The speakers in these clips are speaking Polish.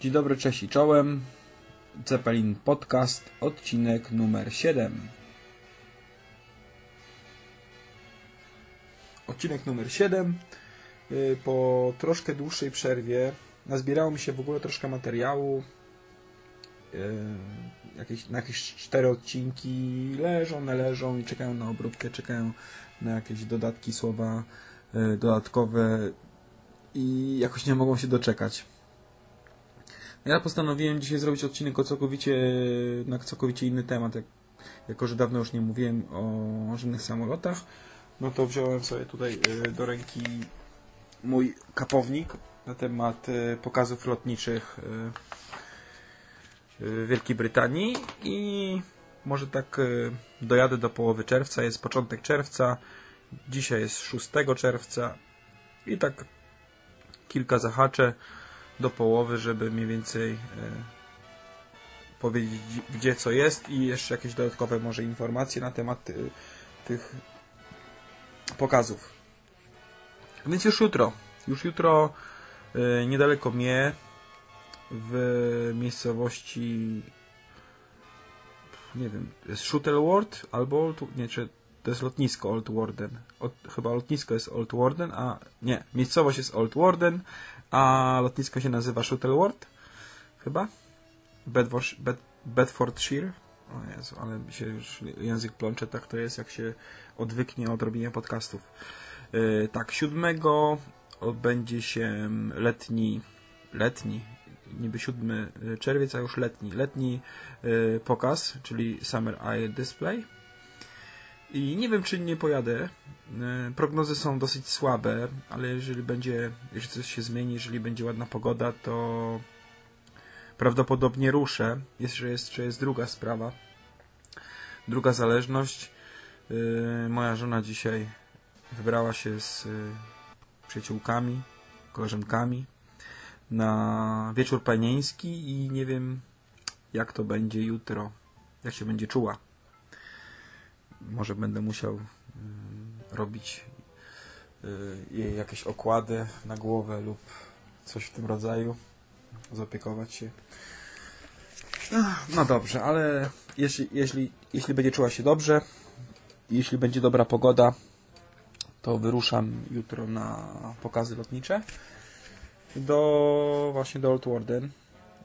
Dzień dobry, cześć i czołem. Zeppelin Podcast, odcinek numer 7. Odcinek numer 7. Y, po troszkę dłuższej przerwie nazbierało mi się w ogóle troszkę materiału. Y, jakieś, na jakieś cztery odcinki leżą, one leżą i czekają na obróbkę, czekają na jakieś dodatki, słowa y, dodatkowe i jakoś nie mogą się doczekać. Ja postanowiłem dzisiaj zrobić odcinek o całkowicie, na całkowicie inny temat. Jak, jako, że dawno już nie mówiłem o żadnych samolotach, no to wziąłem sobie tutaj y, do ręki mój kapownik na temat y, pokazów lotniczych w Wielkiej Brytanii i może tak dojadę do połowy czerwca. Jest początek czerwca, dzisiaj jest 6 czerwca i tak kilka zahaczę do połowy, żeby mniej więcej e, powiedzieć gdzie co jest i jeszcze jakieś dodatkowe może informacje na temat e, tych pokazów. Więc już jutro, już jutro e, niedaleko mnie w miejscowości nie wiem, jest Shuttleworth albo nie, czy to jest lotnisko Old Warden. chyba lotnisko jest Old Warden, a nie, miejscowość jest Old Warden, a lotnisko się nazywa Shuttleworth, chyba? Bedford, Bed, Bedfordshire. O Jezu, ale się już język plącze, tak to jest, jak się odwyknie od robienia podcastów. Yy, tak, siódmego odbędzie się letni, letni, niby 7 czerwiec, a już letni, letni yy, pokaz, czyli Summer Eye Display i nie wiem, czy nie pojadę. E, prognozy są dosyć słabe, ale jeżeli będzie, jeżeli coś się zmieni, jeżeli będzie ładna pogoda, to prawdopodobnie ruszę. Jeszcze jest, jeszcze jest druga sprawa. Druga zależność. E, moja żona dzisiaj wybrała się z e, przyjaciółkami, koleżankami na wieczór panieński i nie wiem, jak to będzie jutro, jak się będzie czuła może będę musiał y, robić y, jej jakieś okłady na głowę lub coś w tym rodzaju, zaopiekować się. No dobrze, ale jeśli, jeśli, jeśli będzie czuła się dobrze, jeśli będzie dobra pogoda, to wyruszam jutro na pokazy lotnicze do właśnie do Old Warden.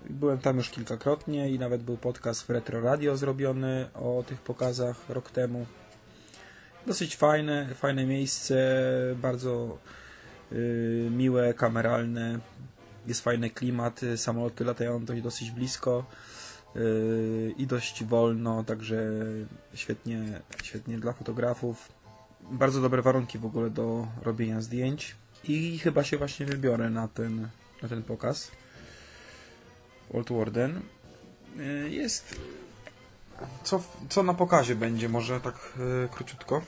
Byłem tam już kilkakrotnie i nawet był podcast w Retro Radio zrobiony o tych pokazach rok temu. Dosyć fajne, fajne miejsce, bardzo yy, miłe, kameralne. Jest fajny klimat, samoloty latają dość, dosyć blisko yy, i dość wolno, także świetnie, świetnie dla fotografów. Bardzo dobre warunki w ogóle do robienia zdjęć i chyba się właśnie wybiorę na ten, na ten pokaz. Old Warden. Y, jest... Co, co na pokazie będzie? Może tak yy, króciutko?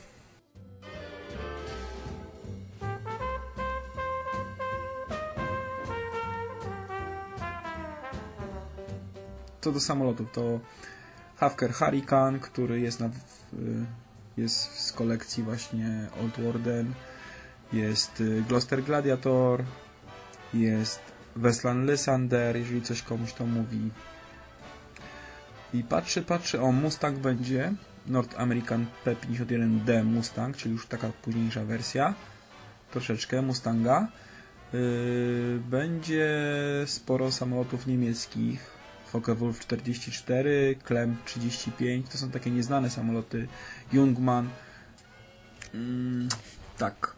Co do samolotów, to Hawker Hurricane, który jest, na, y, jest z kolekcji właśnie Old Warden, jest y, Gloucester Gladiator, jest Westland Lysander, jeżeli coś komuś to mówi. I patrzę, patrzę, o Mustang będzie, North American P51D Mustang, czyli już taka późniejsza wersja, troszeczkę Mustanga. Yy, będzie sporo samolotów niemieckich, Focke-Wulf 44, Klem 35, to są takie nieznane samoloty, Jungmann. Yy, tak.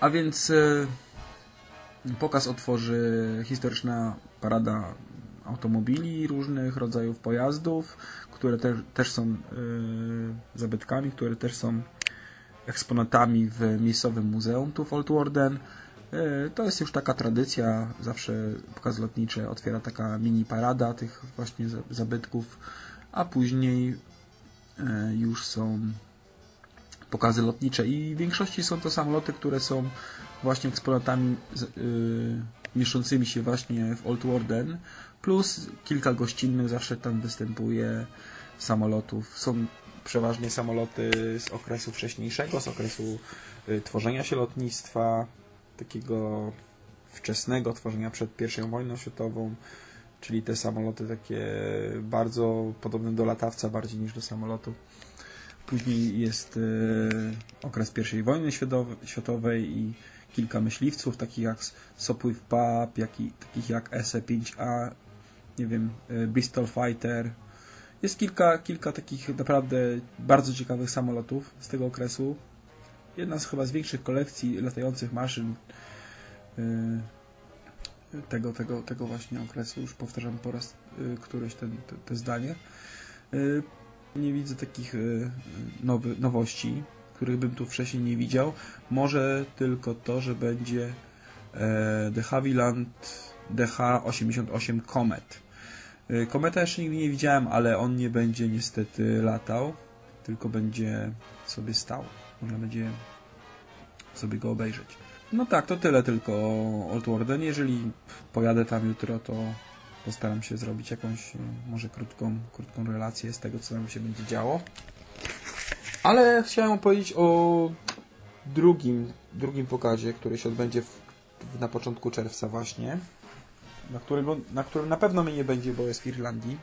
A więc... Yy, Pokaz otworzy historyczna parada automobili różnych rodzajów pojazdów, które te, też są y, zabytkami, które też są eksponatami w miejscowym muzeum tu w Old Warden. Y, to jest już taka tradycja, zawsze pokaz lotniczy otwiera taka mini parada tych właśnie zabytków, a później y, już są pokazy lotnicze i w większości są to samoloty, które są właśnie eksponatami yy, mieszczącymi się właśnie w Old Warden, plus kilka gościnnych zawsze tam występuje samolotów. Są przeważnie samoloty z okresu wcześniejszego, z okresu y, tworzenia się lotnictwa, takiego wczesnego tworzenia przed I wojną światową, czyli te samoloty takie bardzo podobne do latawca bardziej niż do samolotu. Później jest e, okres I wojny światowej i kilka myśliwców, takich jak Sopwith Pup, jak i, takich jak SE-5A, nie wiem, e, Bristol Fighter. Jest kilka, kilka takich naprawdę bardzo ciekawych samolotów z tego okresu. Jedna z chyba z większych kolekcji latających maszyn e, tego, tego, tego właśnie okresu. Już powtarzam po raz e, któryś ten, te, te zdanie. Nie widzę takich nowy, nowości których bym tu wcześniej nie widział. Może tylko to, że będzie e, The Havilland DH88 Comet. E, kometa jeszcze nigdy nie widziałem, ale on nie będzie niestety latał, tylko będzie sobie stał. Można będzie sobie go obejrzeć. No tak, to tyle tylko o Old Warden. Jeżeli pojadę tam jutro, to postaram się zrobić jakąś e, może krótką, krótką relację z tego, co tam się będzie działo. Ale chciałem opowiedzieć o drugim, drugim pokazie, który się odbędzie w, w, na początku czerwca właśnie, na, którego, na którym na pewno mnie nie będzie, bo jest w Irlandii.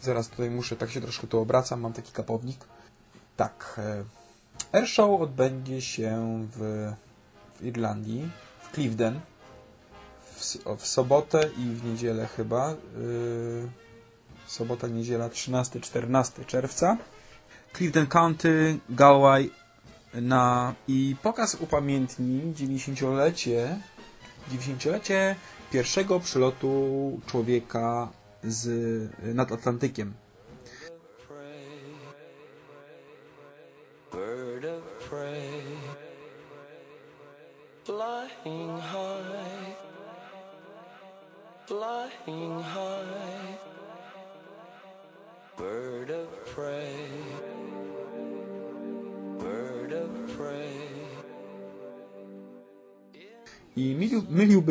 Zaraz tutaj muszę, tak się troszkę tu obracam, mam taki kapownik. Tak, e, Airshow odbędzie się w, w Irlandii, w Clifden, w, w, sobotę i w niedzielę chyba. Yy, sobota, niedziela 13-14 czerwca. Clifton County, Galway na, i pokaz upamiętni 90-lecie 90-lecie pierwszego przylotu człowieka z, nad Atlantykiem.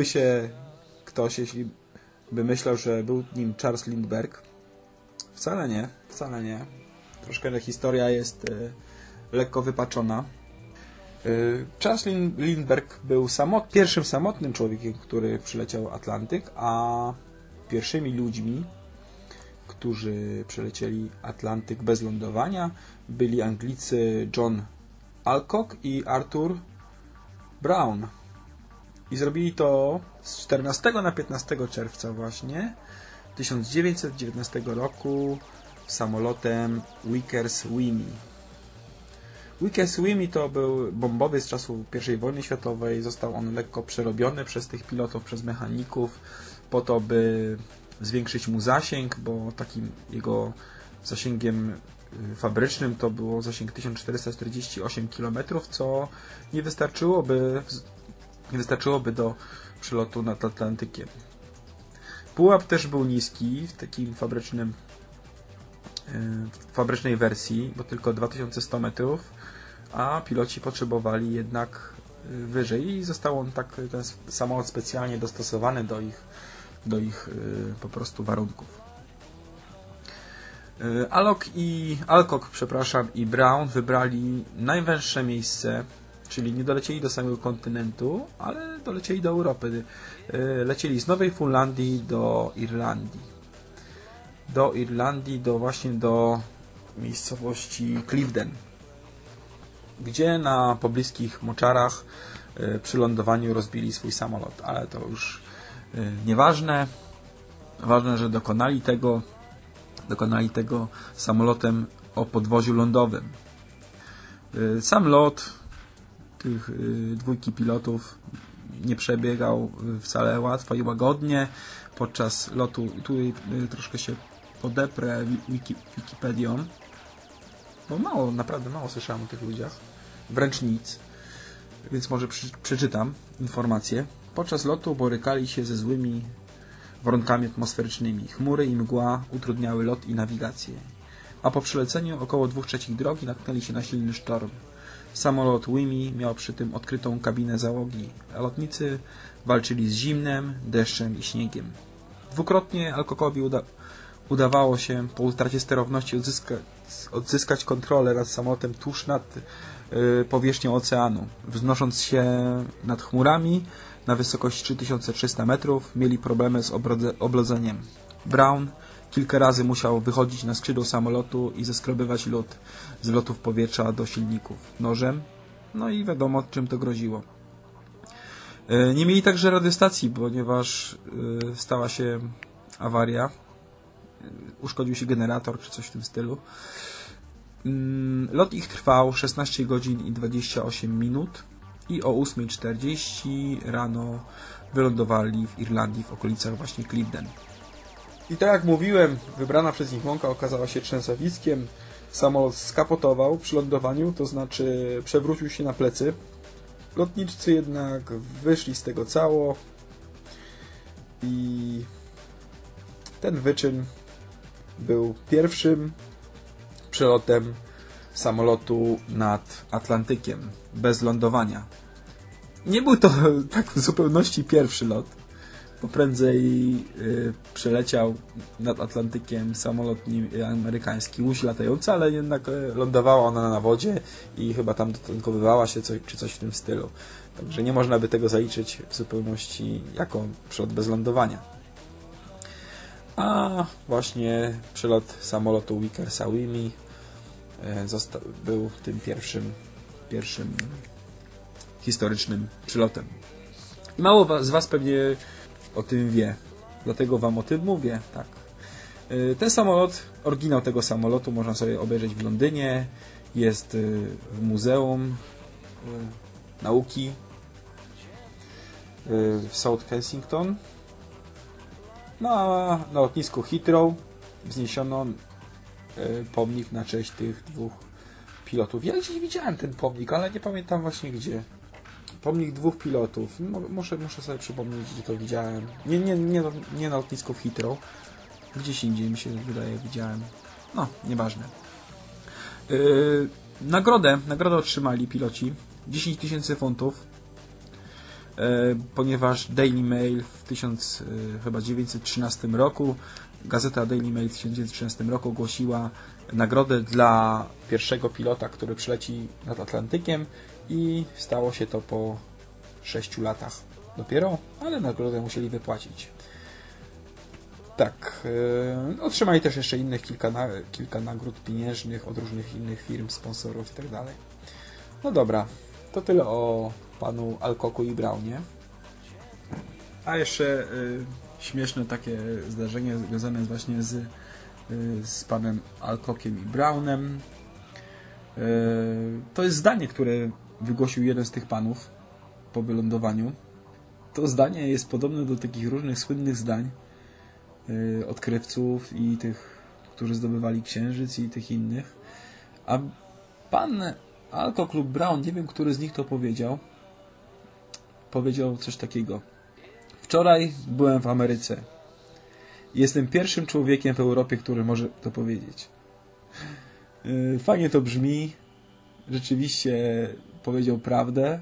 Myliłby się ktoś, jeśli by myślał, że był nim Charles Lindbergh. Wcale nie, wcale nie. Troszkę historia jest y, lekko wypaczona. Y, Charles Lindbergh był samot, pierwszym samotnym człowiekiem, który przyleciał Atlantyk, a pierwszymi ludźmi, którzy przelecieli Atlantyk bez lądowania, byli Anglicy John Alcock i Arthur Brown. I zrobili to z 14 na 15 czerwca właśnie 1919 roku samolotem Wickers Wimi. Wickers Wimi to był bombowy z czasów I wojny światowej. Został on lekko przerobiony przez tych pilotów, przez mechaników po to, by zwiększyć mu zasięg, bo takim jego zasięgiem y, fabrycznym to było zasięg 1448 km, co nie wystarczyłoby nie wystarczyłoby do przelotu nad Atlantykiem. Pułap też był niski w takim fabrycznym e, w fabrycznej wersji, bo tylko 2100 metrów, a piloci potrzebowali jednak e, wyżej i został on tak, ten samolot specjalnie dostosowany do ich, do ich e, po prostu warunków. Alok i Alcock, przepraszam, i Brown wybrali najwęższe miejsce czyli nie dolecieli do samego kontynentu, ale dolecieli do Europy. E, lecieli z Nowej Fundlandii do Irlandii. Do Irlandii, do właśnie do miejscowości Clifden, gdzie na pobliskich moczarach e, przy lądowaniu rozbili swój samolot, ale to już e, nieważne. Ważne, że dokonali tego, dokonali tego samolotem o podwoziu lądowym. Sam lot tych y, dwójki pilotów nie przebiegał wcale łatwo i łagodnie. Podczas lotu, tutaj y, troszkę się podeprę wiki, Wikipedią, bo mało, naprawdę mało słyszałem o tych ludziach. Wręcz nic. Więc może przy, przeczytam informacje. Podczas lotu borykali się ze złymi warunkami atmosferycznymi. Chmury i mgła utrudniały lot i nawigację. A po przeleceniu około dwóch trzecich drogi natknęli się na silny sztorm. Samolot Wimi miał przy tym odkrytą kabinę załogi, a lotnicy walczyli z zimnem, deszczem i śniegiem. Dwukrotnie Alkokowi uda udawało się po utracie sterowności odzyska, odzyskać kontrolę nad samolotem tuż nad y, powierzchnią oceanu. Wznosząc się nad chmurami na wysokość 3300 metrów, mieli problemy z oblodzeniem. Brown kilka razy musiał wychodzić na skrzydło samolotu i zeskrobywać lód z lotów powietrza do silników nożem. No i wiadomo, czym to groziło. Y, nie mieli także radiostacji, ponieważ y, stała się awaria uszkodził się generator czy coś w tym stylu. Mm, lot ich trwał 16 godzin i 28 minut i o 8.40 rano wylądowali w Irlandii w okolicach właśnie Clifden. I tak jak mówiłem, wybrana przez nich łąka okazała się trzęsawiskiem. Samolot skapotował przy lądowaniu, to znaczy przewrócił się na plecy. Lotniczcy jednak wyszli z tego cało i ten wyczyn był pierwszym przelotem samolotu nad Atlantykiem bez lądowania. Nie był to tak w zupełności pierwszy lot, bo prędzej y, przeleciał nad Atlantykiem samolot amerykański, łódź latająca, ale jednak y, lądowała ona na wodzie i chyba tam dotankowywała się coś, czy coś w tym stylu. Także nie można by tego zaliczyć w zupełności jako przelot bez lądowania a właśnie przelot samolotu Wickersa Wimi e, był tym pierwszym, pierwszym historycznym przylotem. Mało z Was pewnie o tym wie, dlatego Wam o tym mówię. Tak. E, ten samolot, oryginał tego samolotu można sobie obejrzeć w Londynie, jest e, w Muzeum Nauki w South Kensington na, na lotnisku Heathrow wzniesiono y, pomnik na cześć tych dwóch pilotów. Ja gdzieś widziałem ten pomnik, ale nie pamiętam właśnie gdzie. Pomnik dwóch pilotów. Muszę, muszę sobie przypomnieć, gdzie to widziałem. Nie, nie, nie, nie na lotnisku Heathrow. Gdzieś indziej mi się wydaje, widziałem. No, nieważne. Yy, nagrodę, nagrodę otrzymali piloci. 10 tysięcy funtów E, ponieważ Daily Mail w 1913 e, roku, gazeta Daily Mail w 1913 roku ogłosiła nagrodę dla pierwszego pilota, który przyleci nad Atlantykiem i stało się to po 6 latach dopiero, ale nagrodę musieli wypłacić. Tak, yy, otrzymali też jeszcze innych kilka, na, kilka nagród pieniężnych od różnych innych firm, sponsorów itd. Tak no dobra, to tyle o panu Alcoku i Brownie. A jeszcze y, śmieszne takie zdarzenie związane właśnie z, y, z panem Alcokiem i Brownem. To jest zdanie, które wygłosił jeden z tych panów po wylądowaniu. To zdanie jest podobne do takich różnych słynnych zdań y, odkrywców i tych, którzy zdobywali księżyc i tych innych. A pan Alco Klub Brown, nie wiem, który z nich to powiedział, powiedział coś takiego. Wczoraj byłem w Ameryce. Jestem pierwszym człowiekiem w Europie, który może to powiedzieć. Yy, fajnie to brzmi. Rzeczywiście powiedział prawdę,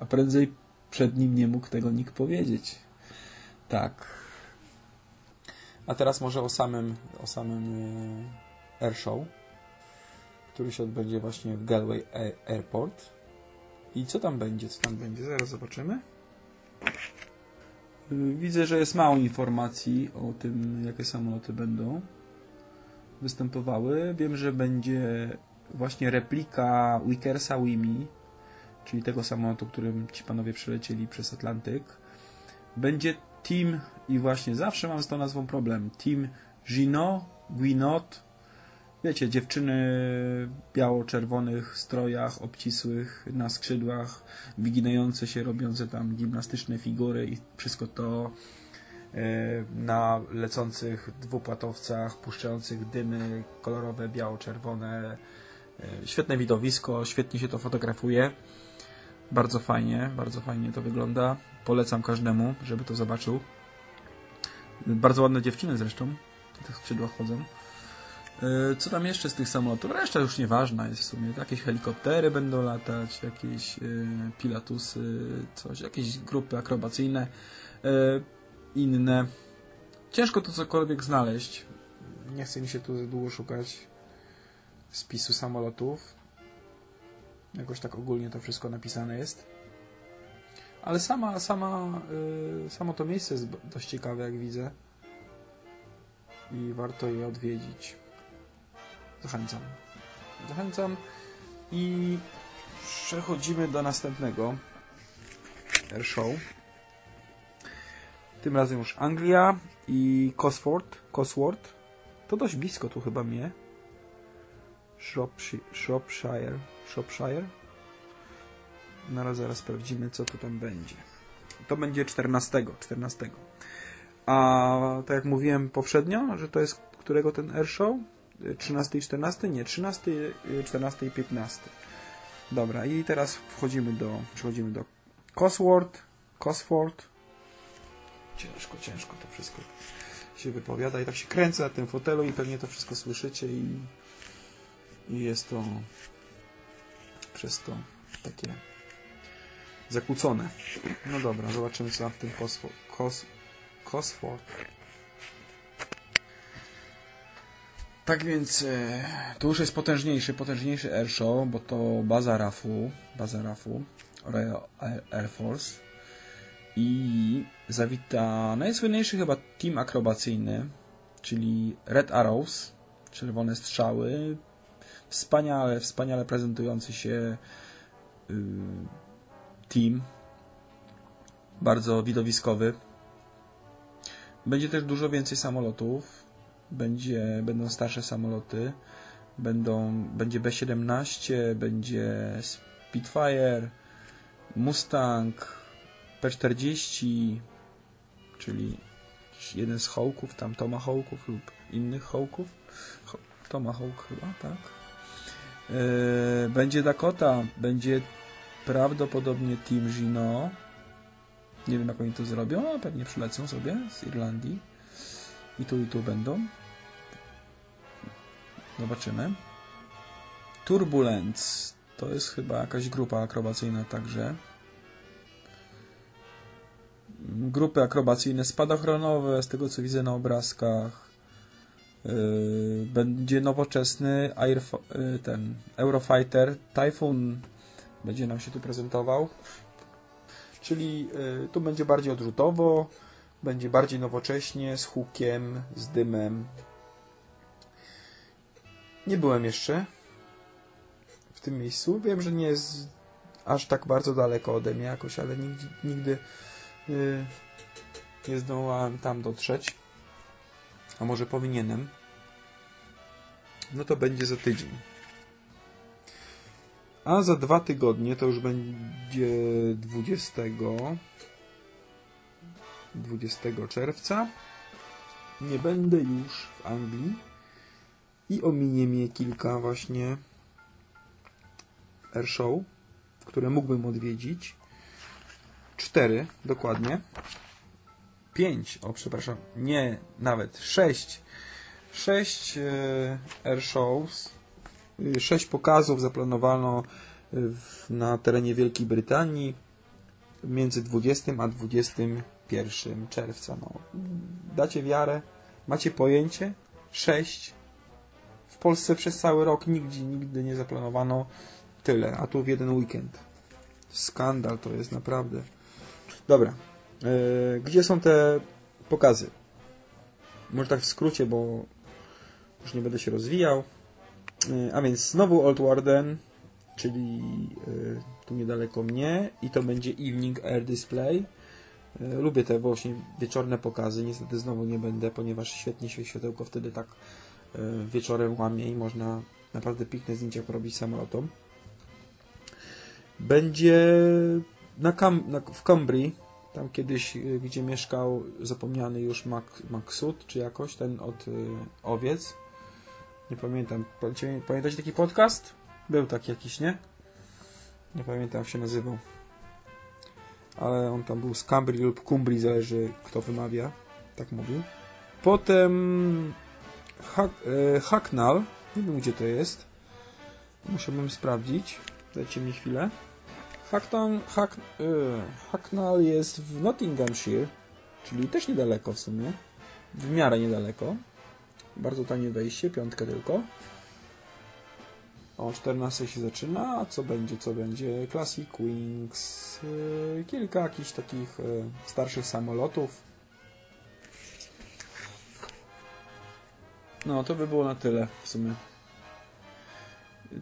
a prędzej przed nim nie mógł tego nikt powiedzieć. Tak. A teraz może o samym, o samym yy, Air Show, który się odbędzie właśnie w Galway Airport. I co tam będzie? Co tam będzie? Zaraz zobaczymy. Y, widzę, że jest mało informacji o tym, jakie samoloty będą występowały. Wiem, że będzie właśnie replika Wickersa Wimi, czyli tego samolotu, którym ci panowie przylecieli przez Atlantyk. Będzie Team, i właśnie zawsze mam z tą nazwą problem, Team Gino, Guinot, wiecie, dziewczyny w biało-czerwonych strojach obcisłych na skrzydłach, wyginające się, robiące tam gimnastyczne figury i wszystko to e, na lecących dwupłatowcach, puszczających dymy kolorowe, biało-czerwone. E, świetne widowisko, świetnie się to fotografuje. Bardzo fajnie, bardzo fajnie to wygląda. Polecam każdemu, żeby to zobaczył. Bardzo ładne dziewczyny zresztą, na tych skrzydłach chodzą. E, co tam jeszcze z tych samolotów? Reszta już nieważna jest w sumie. Jakieś helikoptery będą latać, jakieś e, pilatusy, coś, jakieś grupy akrobacyjne, e, inne. Ciężko to cokolwiek znaleźć nie chce mi się tu długo szukać spisu samolotów. Jakoś tak ogólnie to wszystko napisane jest. Ale sama, sama, yy, samo to miejsce jest dość ciekawe, jak widzę. I warto je odwiedzić. Zachęcam. Zachęcam. I przechodzimy do następnego airshow. Tym razem już Anglia i Cosworth. Cosworth. To dość blisko tu chyba mnie. Shropshire. Shropshire. No zaraz sprawdzimy, co tu tam będzie. To będzie 14. 14. A tak jak mówiłem poprzednio, że to jest którego ten airshow? 13 i 14? Nie, 13, 14 i 15. Dobra, i teraz wchodzimy do, przechodzimy do Cosworth, Cosworth. Ciężko, ciężko to wszystko się wypowiada i tak się kręcę na tym fotelu i pewnie to wszystko słyszycie i, i jest to przez to takie zakłócone. No dobra, zobaczymy co w tym. Cos, Cosworth. Tak więc e, to już jest potężniejszy, potężniejszy airshow, bo to baza RAF-u, baza RAF-u, Royal Air Force i zawita najsłynniejszy chyba team akrobacyjny, czyli Red Arrows, czerwone strzały, wspaniale, wspaniale prezentujący się y, team, bardzo widowiskowy. Będzie też dużo więcej samolotów, będzie, będą starsze samoloty, będą, będzie B-17, będzie Spitfire, Mustang, P-40, czyli jeden z hołków, tam Tomahawków lub innych hołków. Tomahawk chyba, tak. Yy, będzie Dakota, będzie prawdopodobnie Team Gino. Nie wiem jak oni to zrobią, pewnie przylecą sobie z Irlandii. I tu i tu będą. Zobaczymy. Turbulence. To jest chyba jakaś grupa akrobacyjna także. Grupy akrobacyjne spadochronowe, z tego co widzę na obrazkach. Yy, będzie nowoczesny yy, ten Eurofighter Typhoon będzie nam się tu prezentował. Czyli yy, tu będzie bardziej odrzutowo, będzie bardziej nowocześnie, z hukiem, z dymem. Nie byłem jeszcze w tym miejscu. Wiem, że nie jest aż tak bardzo daleko ode mnie jakoś, ale nigdy, nigdy nie zdołałem tam dotrzeć. A może powinienem. No to będzie za tydzień. A za dwa tygodnie to już będzie 20 20 czerwca. Nie będę już w Anglii i ominie mnie kilka właśnie airshow, które mógłbym odwiedzić. Cztery, dokładnie. Pięć, o przepraszam, nie, nawet sześć. Sześć e, airshows, e, sześć pokazów zaplanowano w, na terenie Wielkiej Brytanii między 20 a 21 czerwca. No, dacie wiarę, macie pojęcie? Sześć. W Polsce przez cały rok nigdzie, nigdy nie zaplanowano tyle, a tu w jeden weekend. Skandal to jest naprawdę. Dobra. Yy, gdzie są te pokazy? Może tak w skrócie, bo już nie będę się rozwijał. Yy, a więc znowu Old Warden, czyli yy, tu niedaleko mnie i to będzie Evening Air Display. Lubię te właśnie wieczorne pokazy. Niestety znowu nie będę, ponieważ świetnie się światełko wtedy tak wieczorem łamie i można naprawdę piękne zdjęcia porobić samolotom. Będzie na, Cam na w Cambrii, tam kiedyś, y, gdzie mieszkał zapomniany już Mac czy jakoś, ten od y, owiec. Nie pamiętam. Pamiętacie taki podcast? Był taki jakiś, nie? Nie pamiętam się nazywał. Ale on tam był z Cambrii lub Cumbrii, zależy kto wymawia. Tak mówił. Potem Hack, Hacknall. Nie wiem gdzie to jest. Musiałbym sprawdzić. Dajcie mi chwilę. Hackton, Hack, yy, Hacknall jest w Nottinghamshire, czyli też niedaleko w sumie. W miarę niedaleko. Bardzo tanie wejście, piątkę tylko. O 14 się zaczyna, a co będzie, co będzie? Classic Wings, yy, kilka jakichś takich yy, starszych samolotów. No, to by było na tyle w sumie.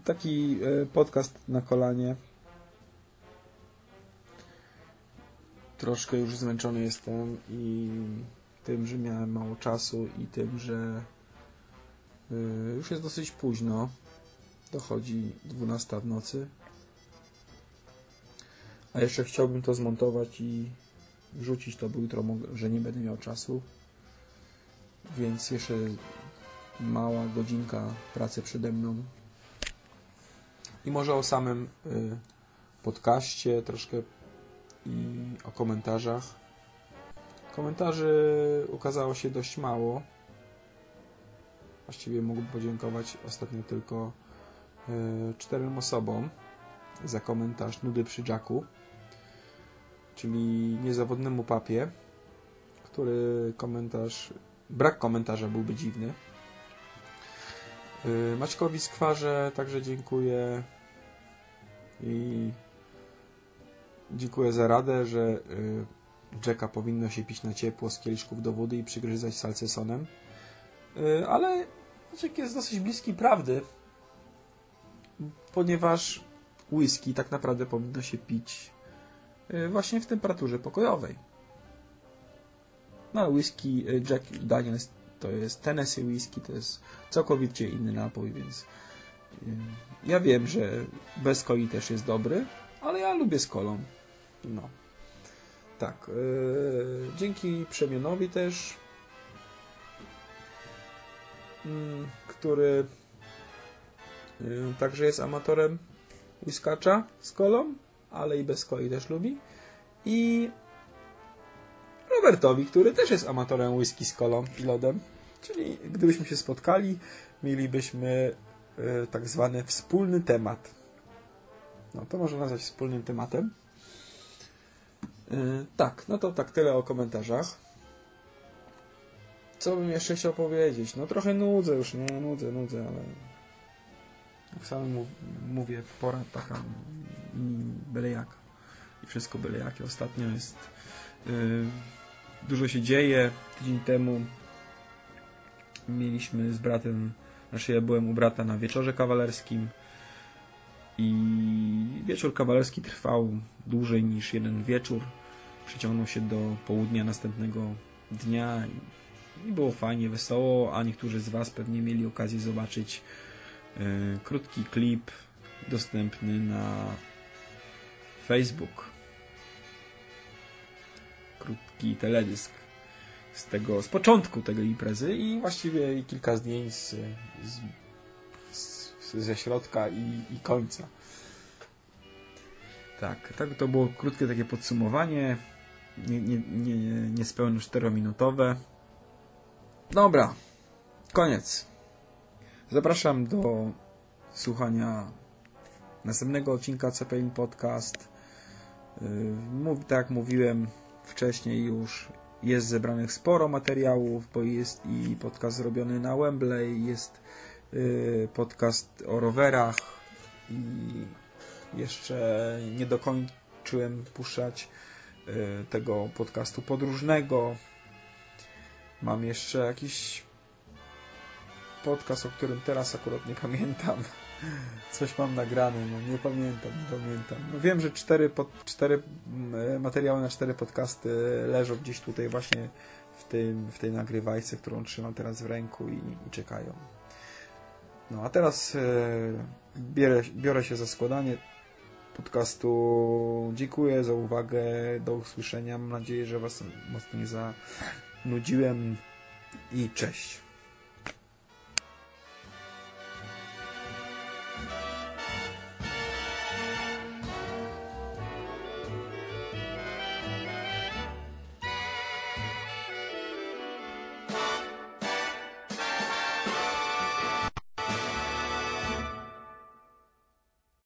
Taki podcast na kolanie. Troszkę już zmęczony jestem i tym, że miałem mało czasu i tym, że yy, już jest dosyć późno. Dochodzi 12 w nocy. A jeszcze chciałbym to zmontować i wrzucić to, bo jutro że nie będę miał czasu. Więc jeszcze mała godzinka pracy przede mną. I może o samym y, podcaście troszkę i o komentarzach. Komentarzy ukazało się dość mało. Właściwie mógłbym podziękować ostatnio tylko y, czterem osobom za komentarz Nudy przy Jacku, czyli niezawodnemu papie, który komentarz, brak komentarza byłby dziwny. Y, Maćkowi Skwarze także dziękuję i dziękuję za radę, że y, Jacka powinno się pić na ciepło z kieliszków do wody i przygryzać salcesonem. Y, ale Jack jest dosyć bliski prawdy, ponieważ whisky tak naprawdę powinno się pić właśnie w temperaturze pokojowej. No whisky Jack Daniels to jest Tennessee Whisky, to jest całkowicie inny napój, więc ja wiem, że bez coli też jest dobry, ale ja lubię z kolą. No. Tak. Yy, dzięki Przemianowi też, yy, który yy, także jest amatorem whiskacza z kolą, ale i bez coli też lubi. I Robertowi, który też jest amatorem whisky z kolą i lodem. Czyli gdybyśmy się spotkali, mielibyśmy y, tak zwany wspólny temat. No to można nazwać wspólnym tematem. Y, tak, no to tak tyle o komentarzach. Co bym jeszcze chciał powiedzieć? No trochę nudzę już, nie? Nudzę, nudzę, ale jak sam mów, mówię, pora taka byle jak. I wszystko byle jakie. Ostatnio jest yy, dużo się dzieje. Tydzień temu mieliśmy z bratem, znaczy ja byłem u brata na wieczorze kawalerskim i wieczór kawalerski trwał dłużej niż jeden wieczór. Przeciągnął się do południa następnego dnia i było fajnie, wesoło, a niektórzy z Was pewnie mieli okazję zobaczyć yy, krótki klip dostępny na Facebook krótki teledysk z tego, z początku tego imprezy i właściwie kilka zdjęć z, z, z, ze środka i, i końca. Tak, tak to było krótkie takie podsumowanie, nie, nie, nie, niespełna 4-minutowe. Dobra, koniec. Zapraszam do słuchania następnego odcinka CPI Podcast. Mów, tak jak mówiłem, wcześniej już jest zebranych sporo materiałów, bo jest i podcast zrobiony na Wembley, jest y, podcast o rowerach i jeszcze nie dokończyłem puszczać y, tego podcastu podróżnego. Mam jeszcze jakiś podcast, o którym teraz akurat nie pamiętam. Coś mam nagrane, no nie pamiętam, nie pamiętam. No wiem, że cztery, pod, cztery mm, materiały na cztery podcasty leżą gdzieś tutaj właśnie w, tym, w tej nagrywajce, którą trzymam teraz w ręku i, i czekają. No a teraz e, biorę, biorę się za składanie podcastu. Dziękuję za uwagę, do usłyszenia. Mam nadzieję, że Was mocno nie zanudziłem i cześć.